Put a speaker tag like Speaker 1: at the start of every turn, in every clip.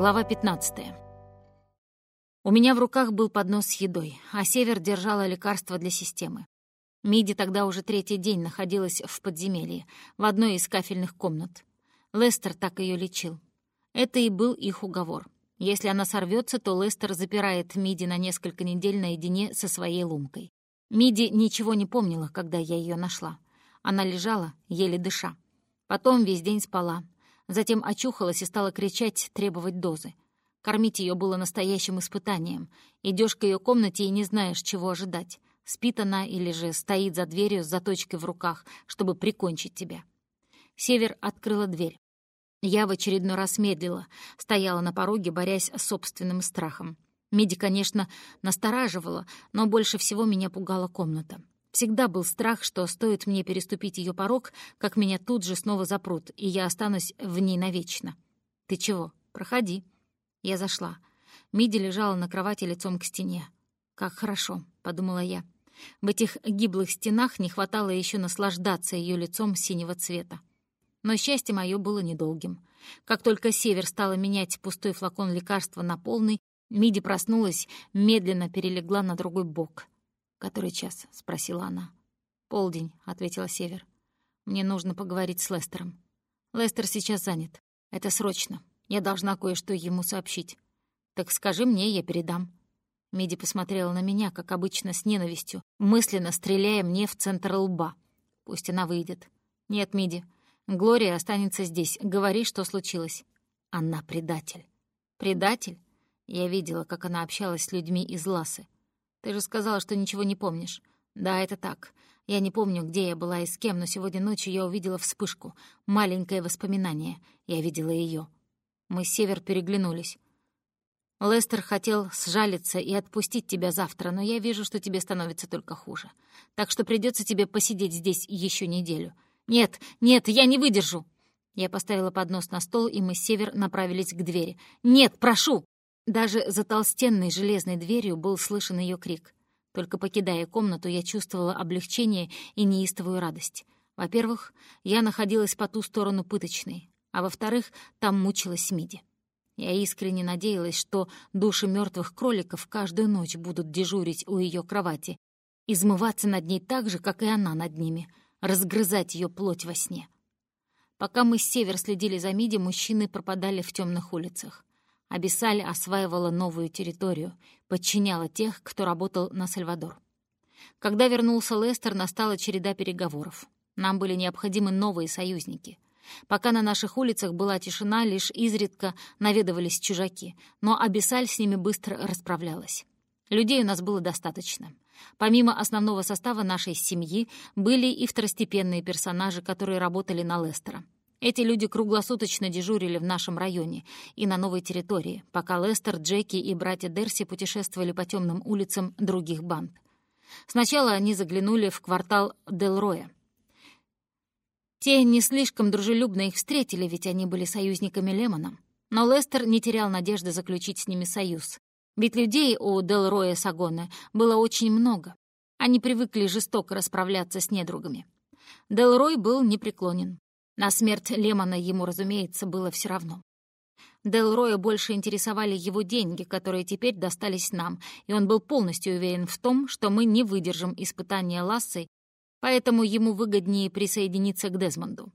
Speaker 1: Глава 15. У меня в руках был поднос с едой, а Север держала лекарство для системы. Миди тогда уже третий день находилась в подземелье, в одной из кафельных комнат. Лестер так ее лечил. Это и был их уговор. Если она сорвется, то Лестер запирает Миди на несколько недель наедине со своей лумкой. Миди ничего не помнила, когда я ее нашла. Она лежала, еле дыша. Потом весь день спала, Затем очухалась и стала кричать, требовать дозы. Кормить ее было настоящим испытанием. Идешь к ее комнате и не знаешь, чего ожидать. Спит она или же стоит за дверью с заточкой в руках, чтобы прикончить тебя. Север открыла дверь. Я в очередной раз медлила, стояла на пороге, борясь с собственным страхом. Миди, конечно, настораживала, но больше всего меня пугала комната. Всегда был страх, что стоит мне переступить ее порог, как меня тут же снова запрут, и я останусь в ней навечно. «Ты чего? Проходи». Я зашла. Миди лежала на кровати лицом к стене. «Как хорошо», — подумала я. В этих гиблых стенах не хватало еще наслаждаться ее лицом синего цвета. Но счастье мое было недолгим. Как только Север стала менять пустой флакон лекарства на полный, Миди проснулась, медленно перелегла на другой бок. «Который час?» — спросила она. «Полдень», — ответила Север. «Мне нужно поговорить с Лестером. Лестер сейчас занят. Это срочно. Я должна кое-что ему сообщить. Так скажи мне, я передам». Миди посмотрела на меня, как обычно, с ненавистью, мысленно стреляя мне в центр лба. Пусть она выйдет. «Нет, Миди, Глория останется здесь. Говори, что случилось». Она предатель. «Предатель?» Я видела, как она общалась с людьми из Ласы. Ты же сказала, что ничего не помнишь. Да, это так. Я не помню, где я была и с кем, но сегодня ночью я увидела вспышку. Маленькое воспоминание. Я видела ее. Мы с Север переглянулись. Лестер хотел сжалиться и отпустить тебя завтра, но я вижу, что тебе становится только хуже. Так что придется тебе посидеть здесь еще неделю. Нет, нет, я не выдержу. Я поставила поднос на стол, и мы с Север направились к двери. «Нет, прошу!» Даже за толстенной железной дверью был слышен ее крик. Только покидая комнату, я чувствовала облегчение и неистовую радость. Во-первых, я находилась по ту сторону пыточной, а во-вторых, там мучилась Миди. Я искренне надеялась, что души мертвых кроликов каждую ночь будут дежурить у ее кровати, измываться над ней так же, как и она над ними, разгрызать ее плоть во сне. Пока мы с север следили за Миди, мужчины пропадали в темных улицах. Абиссаль осваивала новую территорию, подчиняла тех, кто работал на Сальвадор. Когда вернулся Лестер, настала череда переговоров. Нам были необходимы новые союзники. Пока на наших улицах была тишина, лишь изредка наведывались чужаки, но Абиссаль с ними быстро расправлялась. Людей у нас было достаточно. Помимо основного состава нашей семьи были и второстепенные персонажи, которые работали на Лестера. Эти люди круглосуточно дежурили в нашем районе и на новой территории, пока Лестер, Джеки и братья Дерси путешествовали по темным улицам других банд. Сначала они заглянули в квартал Делроя. Те не слишком дружелюбно их встретили, ведь они были союзниками Лемона. Но Лестер не терял надежды заключить с ними союз. Ведь людей у Делроя Сагоны было очень много. Они привыкли жестоко расправляться с недругами. Делрой был непреклонен. На смерть Лемона ему, разумеется, было все равно. Делроя больше интересовали его деньги, которые теперь достались нам, и он был полностью уверен в том, что мы не выдержим испытания Лассой, поэтому ему выгоднее присоединиться к Дезмонду.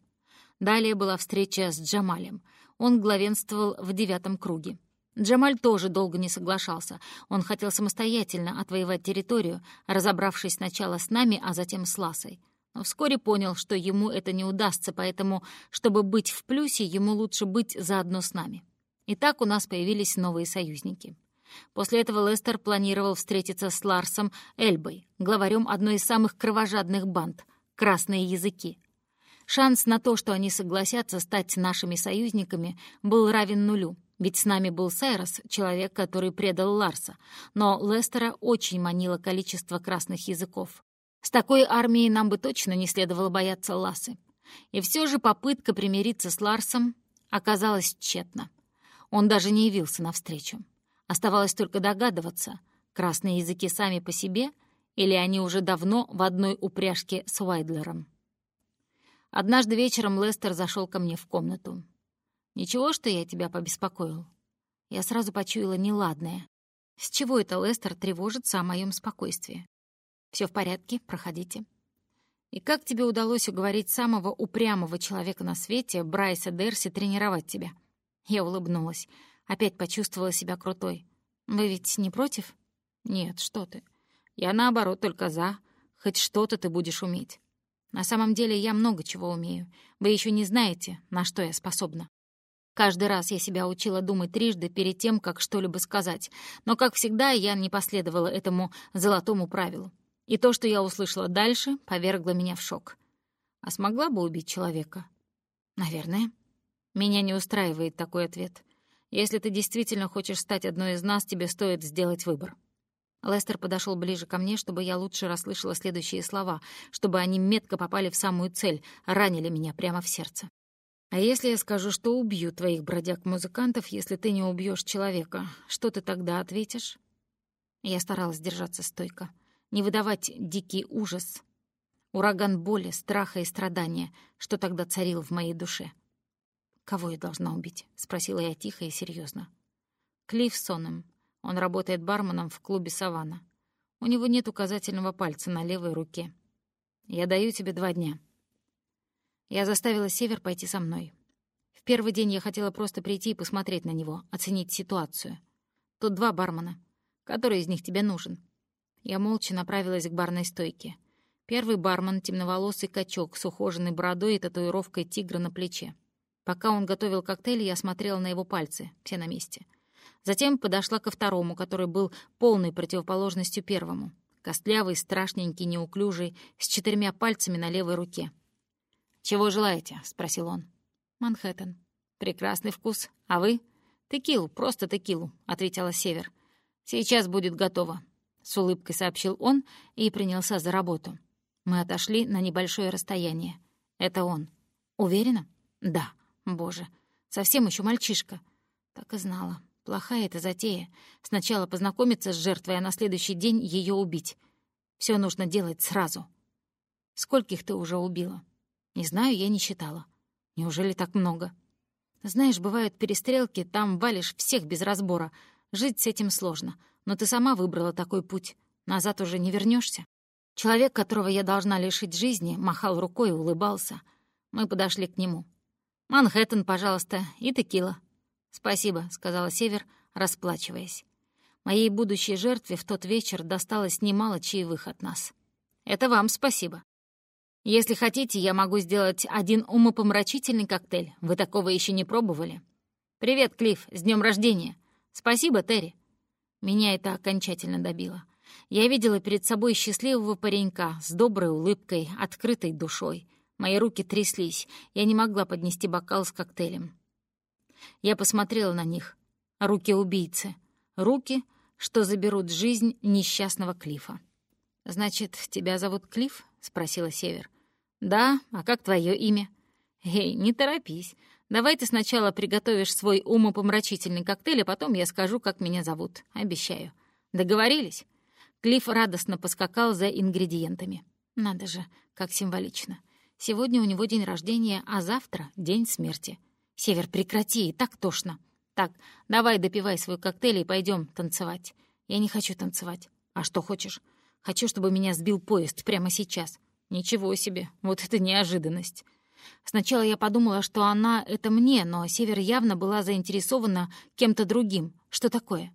Speaker 1: Далее была встреча с Джамалем. Он главенствовал в девятом круге. Джамаль тоже долго не соглашался. Он хотел самостоятельно отвоевать территорию, разобравшись сначала с нами, а затем с Ласой но вскоре понял, что ему это не удастся, поэтому, чтобы быть в плюсе, ему лучше быть заодно с нами. И так у нас появились новые союзники. После этого Лестер планировал встретиться с Ларсом Эльбой, главарем одной из самых кровожадных банд — «Красные языки». Шанс на то, что они согласятся стать нашими союзниками, был равен нулю, ведь с нами был Сайрос, человек, который предал Ларса, но Лестера очень манило количество красных языков. С такой армией нам бы точно не следовало бояться Ласы. И все же попытка примириться с Ларсом оказалась тщетна. Он даже не явился навстречу. Оставалось только догадываться, красные языки сами по себе или они уже давно в одной упряжке с Уайдлером. Однажды вечером Лестер зашел ко мне в комнату. «Ничего, что я тебя побеспокоил?» Я сразу почуяла неладное. С чего это Лестер тревожится о моем спокойствии? Все в порядке, проходите. И как тебе удалось уговорить самого упрямого человека на свете, Брайса Дерси, тренировать тебя? Я улыбнулась. Опять почувствовала себя крутой. Вы ведь не против? Нет, что ты. Я, наоборот, только за. Хоть что-то ты будешь уметь. На самом деле я много чего умею. Вы еще не знаете, на что я способна. Каждый раз я себя учила думать трижды перед тем, как что-либо сказать. Но, как всегда, я не последовала этому золотому правилу. И то, что я услышала дальше, повергло меня в шок. А смогла бы убить человека? Наверное. Меня не устраивает такой ответ. Если ты действительно хочешь стать одной из нас, тебе стоит сделать выбор. Лестер подошел ближе ко мне, чтобы я лучше расслышала следующие слова, чтобы они метко попали в самую цель, ранили меня прямо в сердце. «А если я скажу, что убью твоих бродяг-музыкантов, если ты не убьешь человека, что ты тогда ответишь?» Я старалась держаться стойко, не выдавать дикий ужас, ураган боли, страха и страдания, что тогда царил в моей душе. «Кого я должна убить?» — спросила я тихо и серьезно. «Клифф Соном, он работает барменом в клубе «Саванна». У него нет указательного пальца на левой руке. Я даю тебе два дня. Я заставила Север пойти со мной. В первый день я хотела просто прийти и посмотреть на него, оценить ситуацию. Тут два бармена. Который из них тебе нужен? Я молча направилась к барной стойке. Первый бармен — темноволосый качок с ухоженной бородой и татуировкой тигра на плече. Пока он готовил коктейль, я смотрела на его пальцы, все на месте. Затем подошла ко второму, который был полной противоположностью первому. Костлявый, страшненький, неуклюжий, с четырьмя пальцами на левой руке. «Чего желаете?» — спросил он. «Манхэттен». «Прекрасный вкус. А вы?» «Текилу, просто текилу», — ответила Север. «Сейчас будет готово», — с улыбкой сообщил он и принялся за работу. Мы отошли на небольшое расстояние. «Это он». «Уверена?» «Да». «Боже, совсем еще мальчишка». Так и знала. Плохая эта затея. Сначала познакомиться с жертвой, а на следующий день ее убить. Все нужно делать сразу. Скольких ты уже убила? Не знаю, я не считала. Неужели так много? Знаешь, бывают перестрелки, там валишь всех без разбора. Жить с этим сложно. Но ты сама выбрала такой путь. Назад уже не вернешься. Человек, которого я должна лишить жизни, махал рукой и улыбался. Мы подошли к нему. «Манхэттен, пожалуйста, и текила». «Спасибо», — сказала Север, расплачиваясь. «Моей будущей жертве в тот вечер досталось немало чаевых от нас. Это вам спасибо. Если хотите, я могу сделать один умопомрачительный коктейль. Вы такого еще не пробовали?» «Привет, Клифф, с днем рождения!» «Спасибо, Терри!» Меня это окончательно добило. Я видела перед собой счастливого паренька с доброй улыбкой, открытой душой. Мои руки тряслись, я не могла поднести бокал с коктейлем. Я посмотрела на них. Руки убийцы. Руки, что заберут жизнь несчастного Клифа. «Значит, тебя зовут Клифф?» — спросила Север. «Да, а как твое имя?» «Эй, не торопись. Давай ты сначала приготовишь свой умопомрачительный коктейль, а потом я скажу, как меня зовут. Обещаю. Договорились?» Клифф радостно поскакал за ингредиентами. Надо же, как символично. Сегодня у него день рождения, а завтра — день смерти. «Север, прекрати, и так тошно. Так, давай допивай свой коктейль и пойдем танцевать. Я не хочу танцевать. А что хочешь? Хочу, чтобы меня сбил поезд прямо сейчас. Ничего себе, вот это неожиданность». Сначала я подумала, что она — это мне, но Север явно была заинтересована кем-то другим. Что такое?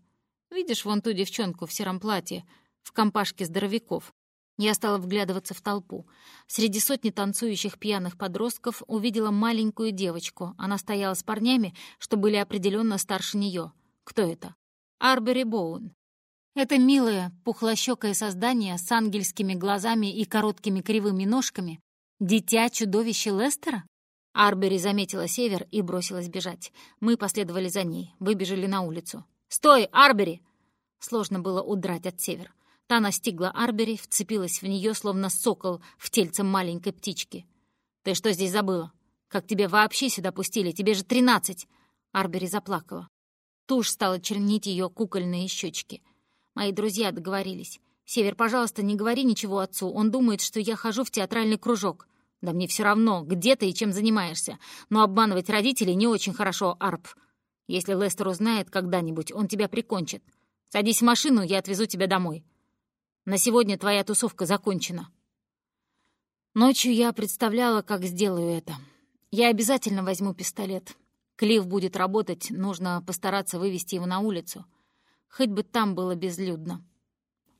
Speaker 1: Видишь вон ту девчонку в сером платье, в компашке здоровяков? Я стала вглядываться в толпу. Среди сотни танцующих пьяных подростков увидела маленькую девочку. Она стояла с парнями, что были определенно старше нее. Кто это? Арбери Боун. Это милое, пухлощёкое создание с ангельскими глазами и короткими кривыми ножками. Дитя-чудовище Лестера? Арбери заметила север и бросилась бежать. Мы последовали за ней, выбежали на улицу. «Стой, Арбери!» Сложно было удрать от север. Та настигла Арбери, вцепилась в нее, словно сокол в тельце маленькой птички. «Ты что здесь забыла? Как тебе вообще сюда пустили? Тебе же тринадцать!» Арбери заплакала. Тушь стала чернить ее кукольные щечки. Мои друзья договорились. «Север, пожалуйста, не говори ничего отцу. Он думает, что я хожу в театральный кружок. Да мне все равно, где ты и чем занимаешься. Но обманывать родителей не очень хорошо, Арб. Если Лестер узнает когда-нибудь, он тебя прикончит. Садись в машину, я отвезу тебя домой. На сегодня твоя тусовка закончена». Ночью я представляла, как сделаю это. Я обязательно возьму пистолет. Клифф будет работать, нужно постараться вывести его на улицу. Хоть бы там было безлюдно.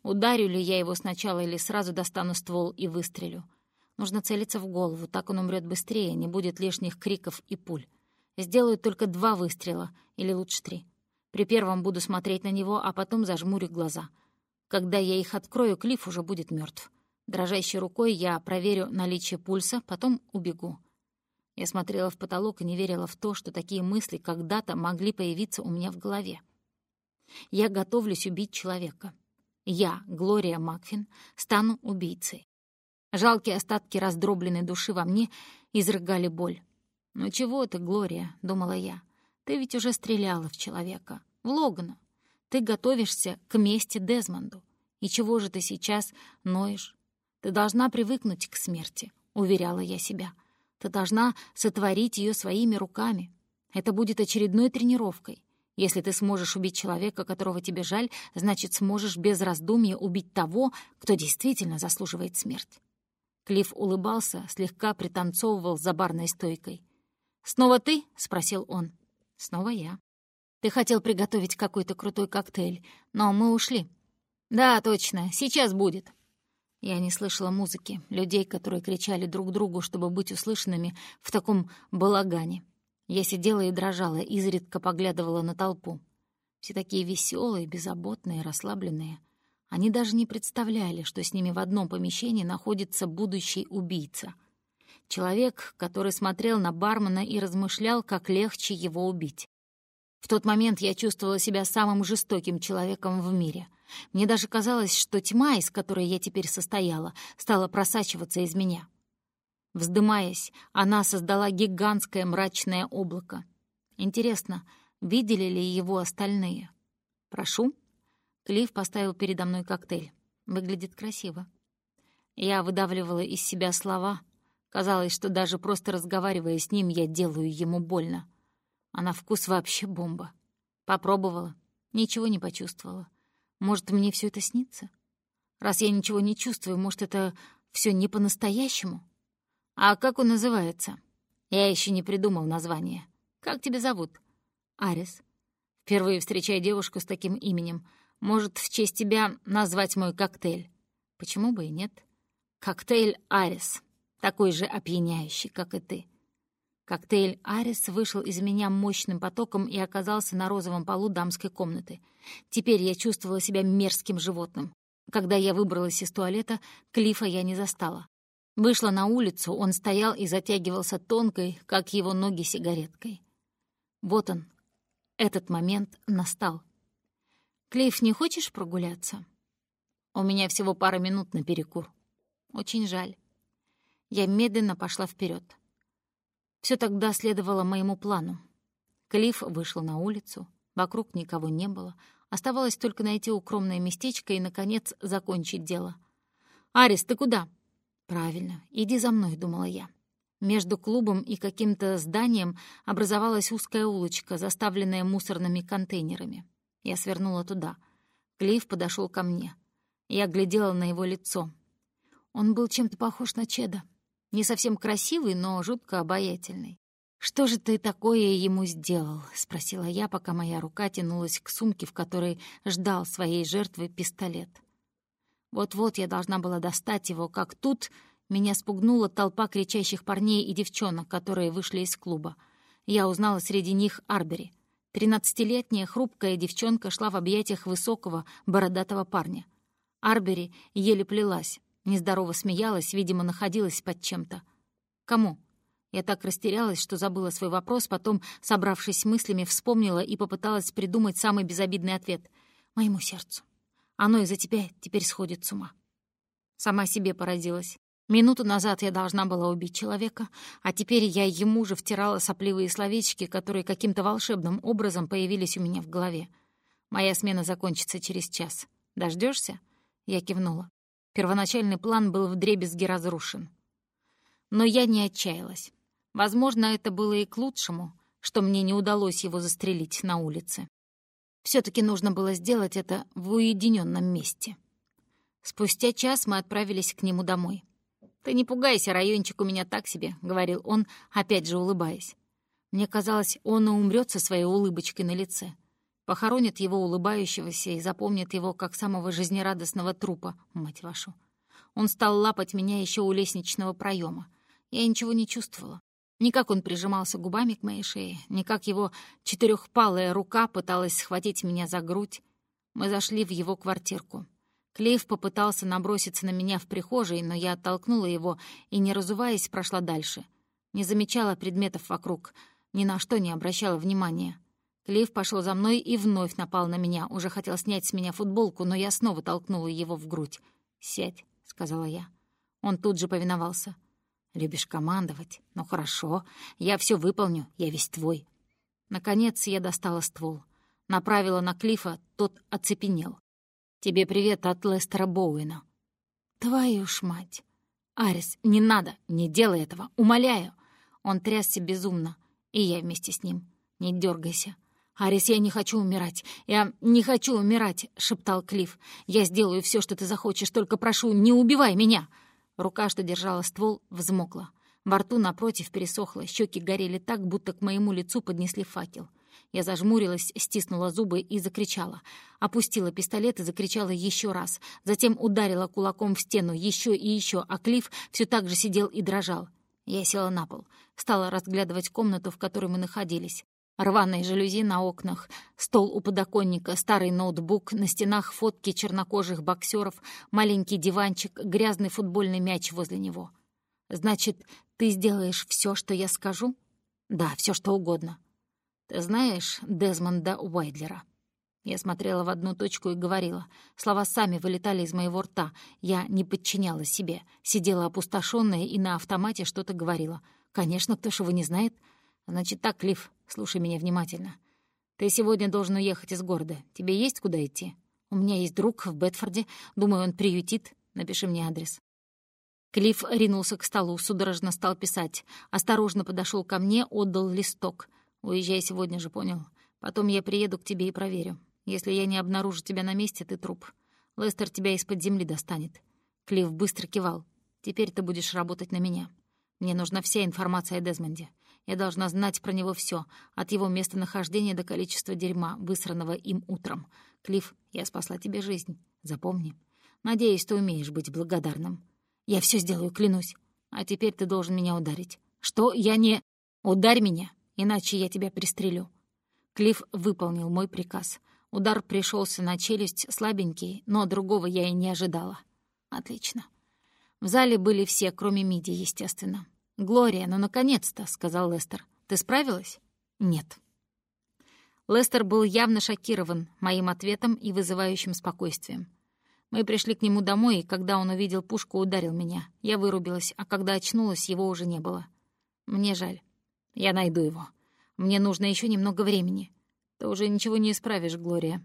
Speaker 1: Ударю ли я его сначала или сразу достану ствол и выстрелю? Нужно целиться в голову, так он умрет быстрее, не будет лишних криков и пуль. Сделаю только два выстрела, или лучше три. При первом буду смотреть на него, а потом зажмурю глаза. Когда я их открою, Клифф уже будет мертв. Дрожащей рукой я проверю наличие пульса, потом убегу. Я смотрела в потолок и не верила в то, что такие мысли когда-то могли появиться у меня в голове. Я готовлюсь убить человека. Я, Глория Макфин, стану убийцей. Жалкие остатки раздробленной души во мне изрыгали боль. «Ну чего ты, Глория?» — думала я. «Ты ведь уже стреляла в человека, в Логана. Ты готовишься к мести Дезмонду. И чего же ты сейчас ноешь? Ты должна привыкнуть к смерти», — уверяла я себя. «Ты должна сотворить ее своими руками. Это будет очередной тренировкой. Если ты сможешь убить человека, которого тебе жаль, значит, сможешь без раздумья убить того, кто действительно заслуживает смерть. Клифф улыбался, слегка пританцовывал за барной стойкой. «Снова ты?» — спросил он. «Снова я. Ты хотел приготовить какой-то крутой коктейль, но мы ушли». «Да, точно, сейчас будет». Я не слышала музыки, людей, которые кричали друг другу, чтобы быть услышанными в таком балагане. Я сидела и дрожала, изредка поглядывала на толпу. Все такие веселые, беззаботные, расслабленные. Они даже не представляли, что с ними в одном помещении находится будущий убийца. Человек, который смотрел на бармена и размышлял, как легче его убить. В тот момент я чувствовала себя самым жестоким человеком в мире. Мне даже казалось, что тьма, из которой я теперь состояла, стала просачиваться из меня. Вздымаясь, она создала гигантское мрачное облако. Интересно, видели ли его остальные? «Прошу». Клифф поставил передо мной коктейль. Выглядит красиво. Я выдавливала из себя слова. Казалось, что даже просто разговаривая с ним, я делаю ему больно. А на вкус вообще бомба. Попробовала. Ничего не почувствовала. Может, мне все это снится? Раз я ничего не чувствую, может, это все не по-настоящему? «А как он называется?» «Я еще не придумал название. Как тебя зовут?» «Арис. Впервые встречаю девушку с таким именем. Может, в честь тебя назвать мой коктейль?» «Почему бы и нет?» «Коктейль Арис. Такой же опьяняющий, как и ты». Коктейль «Арис» вышел из меня мощным потоком и оказался на розовом полу дамской комнаты. Теперь я чувствовала себя мерзким животным. Когда я выбралась из туалета, Клифа я не застала. Вышла на улицу, он стоял и затягивался тонкой, как его ноги, сигареткой. Вот он. Этот момент настал. «Клейф, не хочешь прогуляться?» «У меня всего пара минут на перекур. Очень жаль». Я медленно пошла вперед. Все тогда следовало моему плану. Клифф вышел на улицу, вокруг никого не было, оставалось только найти укромное местечко и, наконец, закончить дело. «Арис, ты куда?» «Правильно, иди за мной», — думала я. Между клубом и каким-то зданием образовалась узкая улочка, заставленная мусорными контейнерами. Я свернула туда. Клифф подошел ко мне. Я глядела на его лицо. Он был чем-то похож на Чеда. Не совсем красивый, но жутко обаятельный. «Что же ты такое ему сделал?» — спросила я, пока моя рука тянулась к сумке, в которой ждал своей жертвы пистолет. Вот-вот я должна была достать его, как тут меня спугнула толпа кричащих парней и девчонок, которые вышли из клуба. Я узнала среди них Арбери. Тринадцатилетняя хрупкая девчонка шла в объятиях высокого, бородатого парня. Арбери еле плелась, нездорово смеялась, видимо, находилась под чем-то. «Кому?» Я так растерялась, что забыла свой вопрос, потом, собравшись мыслями, вспомнила и попыталась придумать самый безобидный ответ. «Моему сердцу». Оно из-за тебя теперь сходит с ума. Сама себе поразилась. Минуту назад я должна была убить человека, а теперь я ему же втирала сопливые словечки, которые каким-то волшебным образом появились у меня в голове. Моя смена закончится через час. Дождешься? Я кивнула. Первоначальный план был вдребезги разрушен. Но я не отчаялась. Возможно, это было и к лучшему. что мне не удалось его застрелить на улице. Все таки нужно было сделать это в уединенном месте. Спустя час мы отправились к нему домой. «Ты не пугайся, райончик у меня так себе», — говорил он, опять же улыбаясь. Мне казалось, он и умрет со своей улыбочкой на лице. Похоронит его улыбающегося и запомнит его как самого жизнерадостного трупа, мать вашу. Он стал лапать меня еще у лестничного проема. Я ничего не чувствовала. Ни как он прижимался губами к моей шее, ни как его четырехпалая рука пыталась схватить меня за грудь. Мы зашли в его квартирку. Клейв попытался наброситься на меня в прихожей, но я оттолкнула его и, не разуваясь, прошла дальше. Не замечала предметов вокруг, ни на что не обращала внимания. Клейв пошел за мной и вновь напал на меня, уже хотел снять с меня футболку, но я снова толкнула его в грудь. «Сядь», — сказала я. Он тут же повиновался. «Любишь командовать? Ну хорошо, я все выполню, я весь твой». Наконец я достала ствол. Направила на Клифа, тот оцепенел. «Тебе привет от Лестера Боуэна». «Твою ж мать!» «Арис, не надо, не делай этого, умоляю!» Он трясся безумно, и я вместе с ним. «Не дергайся. «Арис, я не хочу умирать. Я не хочу умирать», — шептал Клифф. «Я сделаю все, что ты захочешь, только прошу, не убивай меня!» Рука, что держала ствол, взмокла. Во рту напротив пересохло, щеки горели так, будто к моему лицу поднесли факел. Я зажмурилась, стиснула зубы и закричала. Опустила пистолет и закричала еще раз. Затем ударила кулаком в стену еще и еще, а Клифф все так же сидел и дрожал. Я села на пол. Стала разглядывать комнату, в которой мы находились. Рваные жалюзи на окнах, стол у подоконника, старый ноутбук, на стенах фотки чернокожих боксеров, маленький диванчик, грязный футбольный мяч возле него. «Значит, ты сделаешь все, что я скажу?» «Да, все что угодно». «Ты знаешь Дезмонда Уайдлера?» Я смотрела в одну точку и говорила. Слова сами вылетали из моего рта. Я не подчиняла себе. Сидела опустошенная и на автомате что-то говорила. «Конечно, кто ж его не знает?» «Значит так, Лив, слушай меня внимательно. Ты сегодня должен уехать из города. Тебе есть куда идти? У меня есть друг в Бетфорде. Думаю, он приютит. Напиши мне адрес». Клифф ринулся к столу, судорожно стал писать. Осторожно подошел ко мне, отдал листок. «Уезжай сегодня же, понял? Потом я приеду к тебе и проверю. Если я не обнаружу тебя на месте, ты труп. Лестер тебя из-под земли достанет». Клифф быстро кивал. «Теперь ты будешь работать на меня. Мне нужна вся информация о Дезмонде. Я должна знать про него все, от его местонахождения до количества дерьма, высранного им утром. Клифф, я спасла тебе жизнь. Запомни. Надеюсь, ты умеешь быть благодарным. Я все сделаю, клянусь. А теперь ты должен меня ударить. Что? Я не... Ударь меня, иначе я тебя пристрелю. Клифф выполнил мой приказ. Удар пришелся на челюсть слабенький, но другого я и не ожидала. Отлично. В зале были все, кроме Миди, естественно. «Глория, ну наконец-то!» — сказал Лестер. «Ты справилась?» «Нет». Лестер был явно шокирован моим ответом и вызывающим спокойствием. Мы пришли к нему домой, и когда он увидел пушку, ударил меня. Я вырубилась, а когда очнулась, его уже не было. Мне жаль. Я найду его. Мне нужно еще немного времени. Ты уже ничего не исправишь, Глория.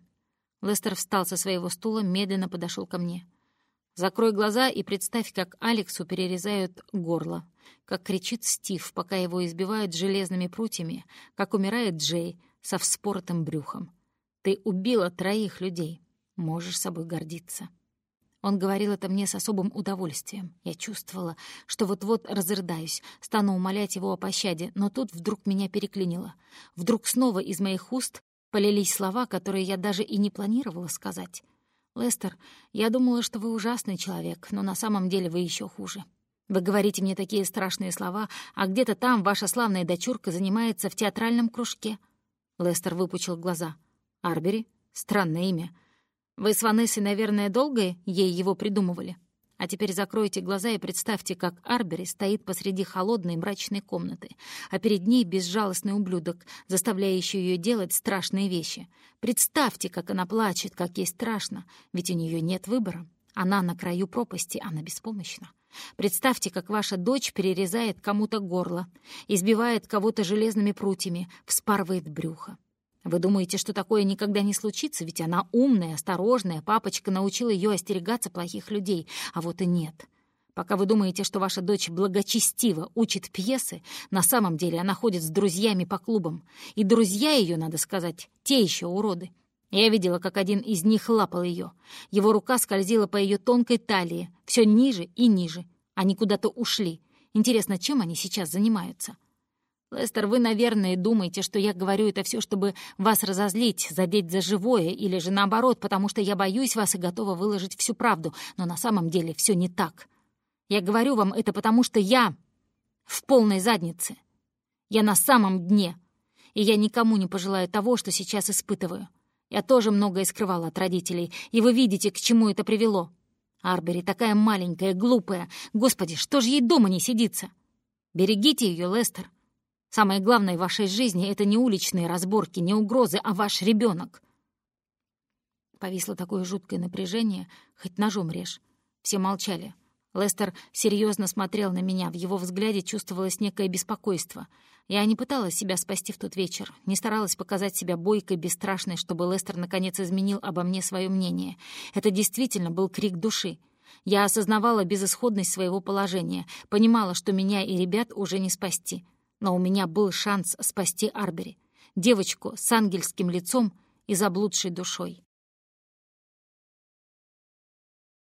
Speaker 1: Лестер встал со своего стула, медленно подошел ко мне. Закрой глаза и представь, как Алексу перерезают горло, как кричит Стив, пока его избивают железными прутьями, как умирает Джей со вспоротым брюхом. Ты убила троих людей. Можешь собой гордиться. Он говорил это мне с особым удовольствием. Я чувствовала, что вот-вот разрыдаюсь, стану умолять его о пощаде, но тут вдруг меня переклинило. Вдруг снова из моих уст полились слова, которые я даже и не планировала сказать. «Лестер, я думала, что вы ужасный человек, но на самом деле вы еще хуже. Вы говорите мне такие страшные слова, а где-то там ваша славная дочурка занимается в театральном кружке». Лестер выпучил глаза. «Арбери? Странное имя. Вы с Ванессой, наверное, долго ей его придумывали?» А теперь закройте глаза и представьте, как Арбери стоит посреди холодной мрачной комнаты, а перед ней безжалостный ублюдок, заставляющий ее делать страшные вещи. Представьте, как она плачет, как ей страшно, ведь у нее нет выбора. Она на краю пропасти, она беспомощна. Представьте, как ваша дочь перерезает кому-то горло, избивает кого-то железными прутьями, вспарывает брюхо. Вы думаете, что такое никогда не случится, ведь она умная, осторожная, папочка научил ее остерегаться плохих людей, а вот и нет. Пока вы думаете, что ваша дочь благочестиво учит пьесы, на самом деле она ходит с друзьями по клубам. И друзья ее, надо сказать, те еще уроды. Я видела, как один из них лапал ее. Его рука скользила по ее тонкой талии, все ниже и ниже. Они куда-то ушли. Интересно, чем они сейчас занимаются? Лестер, вы, наверное, думаете, что я говорю это все, чтобы вас разозлить, задеть за живое, или же наоборот, потому что я боюсь вас и готова выложить всю правду, но на самом деле все не так. Я говорю вам это потому, что я в полной заднице. Я на самом дне, и я никому не пожелаю того, что сейчас испытываю. Я тоже многое скрывала от родителей, и вы видите, к чему это привело. Арбери такая маленькая, глупая. Господи, что же ей дома не сидится? Берегите ее, Лестер. Самое главное в вашей жизни — это не уличные разборки, не угрозы, а ваш ребенок. Повисло такое жуткое напряжение, хоть ножом режь. Все молчали. Лестер серьезно смотрел на меня, в его взгляде чувствовалось некое беспокойство. Я не пыталась себя спасти в тот вечер, не старалась показать себя бойкой, бесстрашной, чтобы Лестер наконец изменил обо мне свое мнение. Это действительно был крик души. Я осознавала безысходность своего положения, понимала, что меня и ребят уже не спасти. Но у меня был шанс спасти Арбери, девочку с ангельским лицом и заблудшей душой.